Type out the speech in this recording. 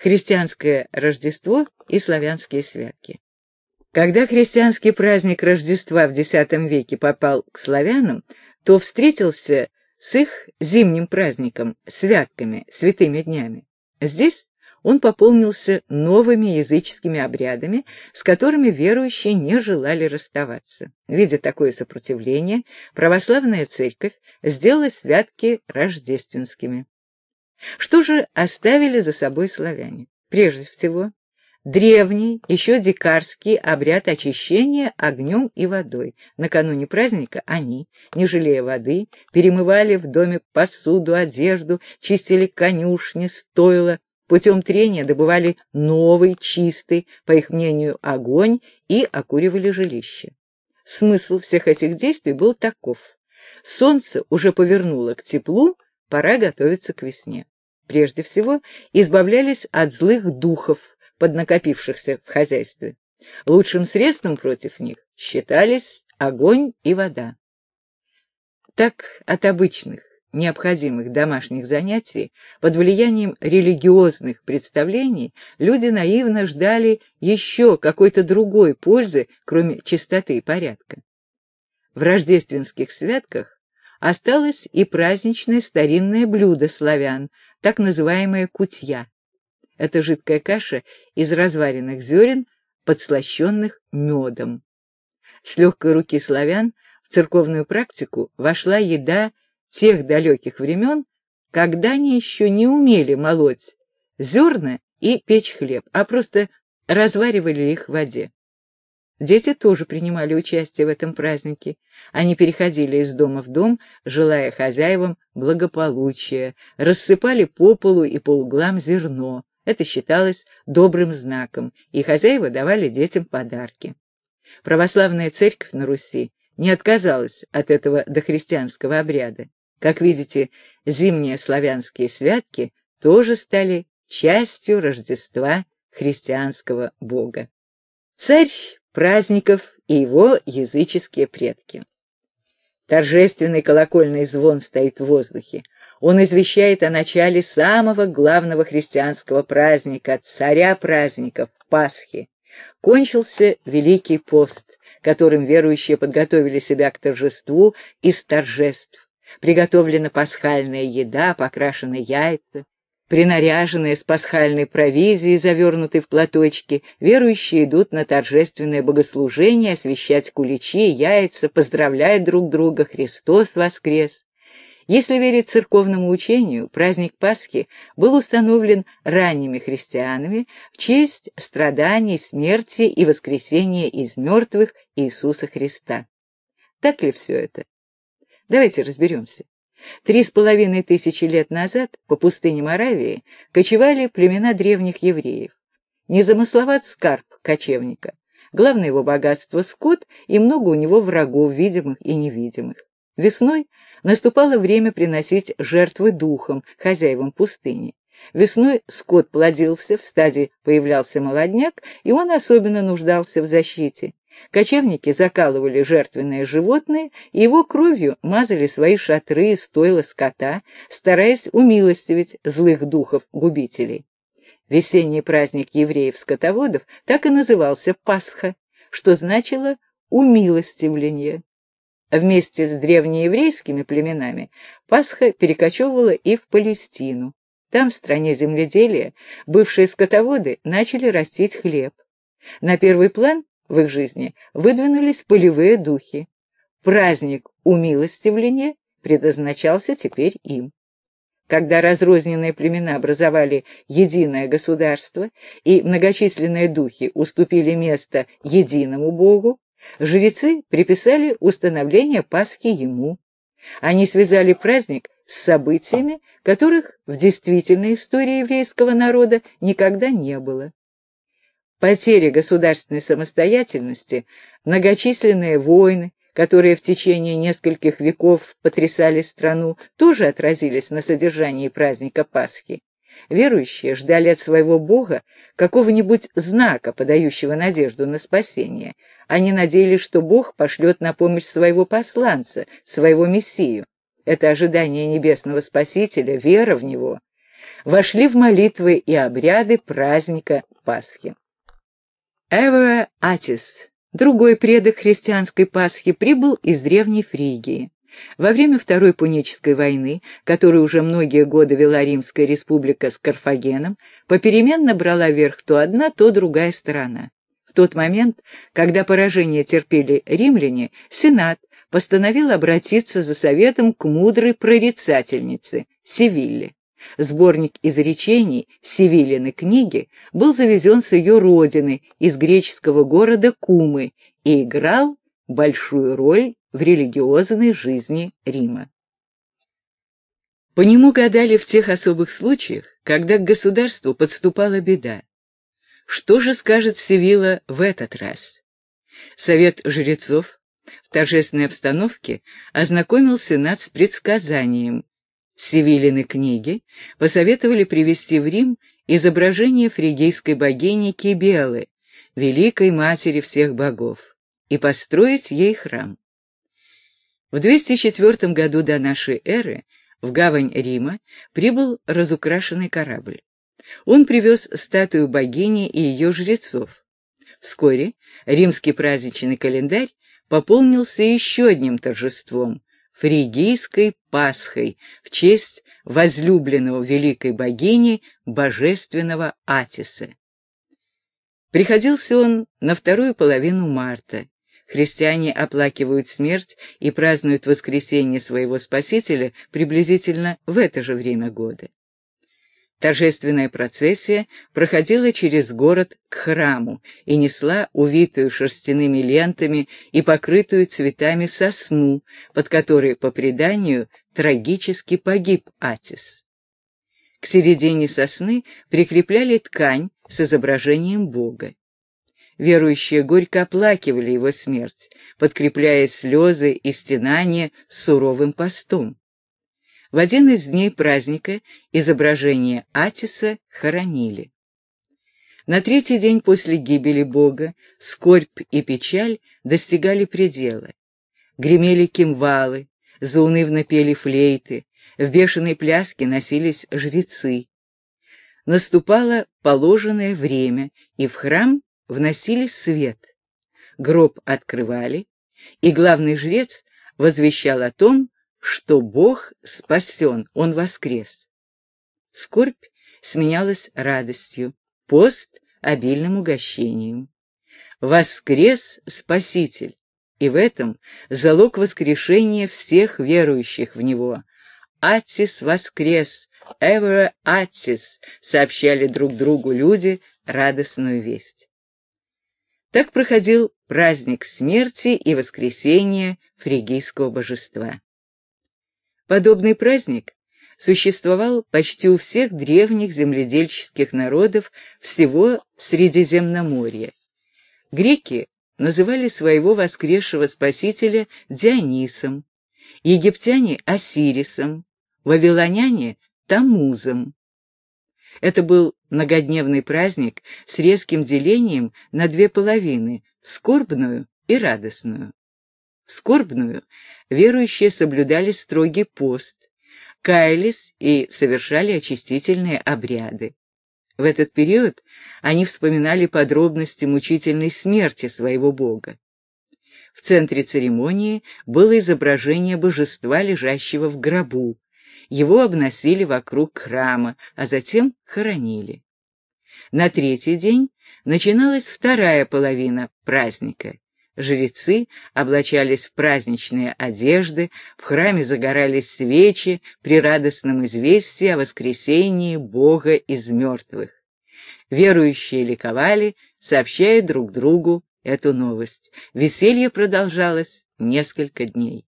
христианское Рождество и славянские святки. Когда христианский праздник Рождества в X веке попал к славянам, то встретился с их зимним праздником, святками, святыми днями. Здесь он пополнился новыми языческими обрядами, с которыми верующие не желали расставаться. Видя такое сопротивление, православная церковь сделала святки рождественскими. Что же оставили за собой славяне? Прежде всего, древний, еще дикарский обряд очищения огнем и водой. Накануне праздника они, не жалея воды, перемывали в доме посуду, одежду, чистили конюшни, стойла, путем трения добывали новый, чистый, по их мнению, огонь и окуривали жилище. Смысл всех этих действий был таков. Солнце уже повернуло к теплу, пора готовиться к весне. Прежде всего, избавлялись от злых духов, поднакопившихся в хозяйстве. Лучшим средством против них считались огонь и вода. Так от обычных, необходимых домашних занятий, под влиянием религиозных представлений, люди наивно ждали еще какой-то другой пользы, кроме чистоты и порядка. В рождественских святках осталось и праздничное старинное блюдо славян, так называемая кутья. Это жидкая каша из разваренных зерен, подслащенных медом. С легкой руки славян в церковную практику вошла еда тех далеких времен, когда они еще не умели молоть зерна и печь хлеб, а просто разваривали их в воде. Дети тоже принимали участие в этом празднике. Они переходили из дома в дом, желая хозяевам благополучия, рассыпали по полу и по углам зерно. Это считалось добрым знаком, и хозяева давали детям подарки. Православная церковь на Руси не отказалась от этого дохристианского обряда. Как видите, зимние славянские святки тоже стали частью Рождества христианского бога. Царь праздников и его языческие предки. Торжественный колокольный звон стоит в воздухе. Он извещает о начале самого главного христианского праздника, царя праздников, Пасхи. Кончился Великий пост, которым верующие подготовили себя к торжеству из торжеств. Приготовлена пасхальная еда, покрашены яйца, Принаряженные с пасхальной провизией, завернутой в платочки, верующие идут на торжественное богослужение освещать куличи, яйца, поздравлять друг друга «Христос воскрес!». Если верить церковному учению, праздник Пасхи был установлен ранними христианами в честь страданий, смерти и воскресения из мертвых Иисуса Христа. Так ли все это? Давайте разберемся. Три с половиной тысячи лет назад по пустыне Моравии кочевали племена древних евреев. Незамысловат скарб кочевника. Главное его богатство — скот, и много у него врагов, видимых и невидимых. Весной наступало время приносить жертвы духам, хозяевам пустыни. Весной скот плодился, в стаде появлялся молодняк, и он особенно нуждался в защите. Кочевники закалывали жертвенное животное и его кровью мазали свои шатры и стойла скота, стараясь умилостивить злых духов-губителей. Весенний праздник евреев-скотоводов так и назывался Пасха, что значило «умилостивление». Вместе с древнееврейскими племенами Пасха перекочевывала и в Палестину. Там, в стране земледелия, бывшие скотоводы начали растить хлеб. На первый план в их жизни выдвинулись полевые духи. Праздник умилостивления предназначался теперь им. Когда разрозненные племена образовали единое государство и многочисленные духи уступили место единому богу, жрецы приписали установление Пасхи ему. Они связали праздник с событиями, которых в действительной истории еврейского народа никогда не было. Потеря государственной самостоятельности, многочисленные войны, которые в течение нескольких веков потрясали страну, тоже отразились на содержании праздника Пасхи. Верующие ждали от своего Бога какого-нибудь знака, подающего надежду на спасение. Они надеялись, что Бог пошлет на помощь своего посланца, своего Мессию. Это ожидание небесного Спасителя, вера в Него, вошли в молитвы и обряды праздника Пасхи. Эвера Атис, другой предок христианской Пасхи, прибыл из Древней Фригии. Во время Второй Пунической войны, которую уже многие годы вела Римская республика с Карфагеном, попеременно брала верх то одна, то другая сторона. В тот момент, когда поражение терпели римляне, Сенат постановил обратиться за советом к мудрой прорицательнице Севилле. Сборник изречений Севилины книги был завезен с ее родины, из греческого города Кумы, и играл большую роль в религиозной жизни Рима. По нему гадали в тех особых случаях, когда к государству подступала беда. Что же скажет Севила в этот раз? Совет жрецов в торжественной обстановке ознакомил Сенат с предсказанием. Севилины книги посоветовали привести в Рим изображение фригийской богини Кибелы, великой матери всех богов, и построить ей храм. В 204 году до нашей эры в гавань Рима прибыл разукрашенный корабль. Он привез статую богини и ее жрецов. Вскоре римский праздничный календарь пополнился еще одним торжеством — фригийской Пасхой в честь возлюбленного великой богини божественного Атиса. Приходился он на вторую половину марта. Христиане оплакивают смерть и празднуют воскресение своего Спасителя приблизительно в это же время года. Торжественная процессия проходила через город к храму и несла увитую шерстяными лентами и покрытую цветами сосну, под которой, по преданию, трагически погиб Атис. К середине сосны прикрепляли ткань с изображением Бога. Верующие горько оплакивали его смерть, подкрепляя слезы и стенания суровым постом. В один из дней праздника изображение Атиса хоронили. На третий день после гибели Бога скорбь и печаль достигали предела. Гремели кимвалы, заунывно пели флейты, в бешеной пляске носились жрецы. Наступало положенное время, и в храм вносили свет. Гроб открывали, и главный жрец возвещал о том, что Бог спасен, Он воскрес. Скорбь сменялась радостью, пост — обильным угощением. Воскрес Спаситель, и в этом залог воскрешения всех верующих в Него. «Атис воскрес! Эвера Атис!» — сообщали друг другу люди радостную весть. Так проходил праздник смерти и воскресения фригийского божества. Подобный праздник существовал почти у всех древних земледельческих народов всего Средиземноморья. Греки называли своего воскресшего спасителя Дионисом, египтяне — Осирисом, вавилоняне — Тамузом. Это был многодневный праздник с резким делением на две половины — скорбную и радостную. В скорбную верующие соблюдали строгий пост, каялись и совершали очистительные обряды. В этот период они вспоминали подробности мучительной смерти своего бога. В центре церемонии было изображение божества, лежащего в гробу. Его обносили вокруг храма, а затем хоронили. На третий день начиналась вторая половина праздника. Жрецы облачались в праздничные одежды, в храме загорались свечи при радостном известии о воскресении Бога из мертвых. Верующие ликовали, сообщая друг другу эту новость. Веселье продолжалось несколько дней.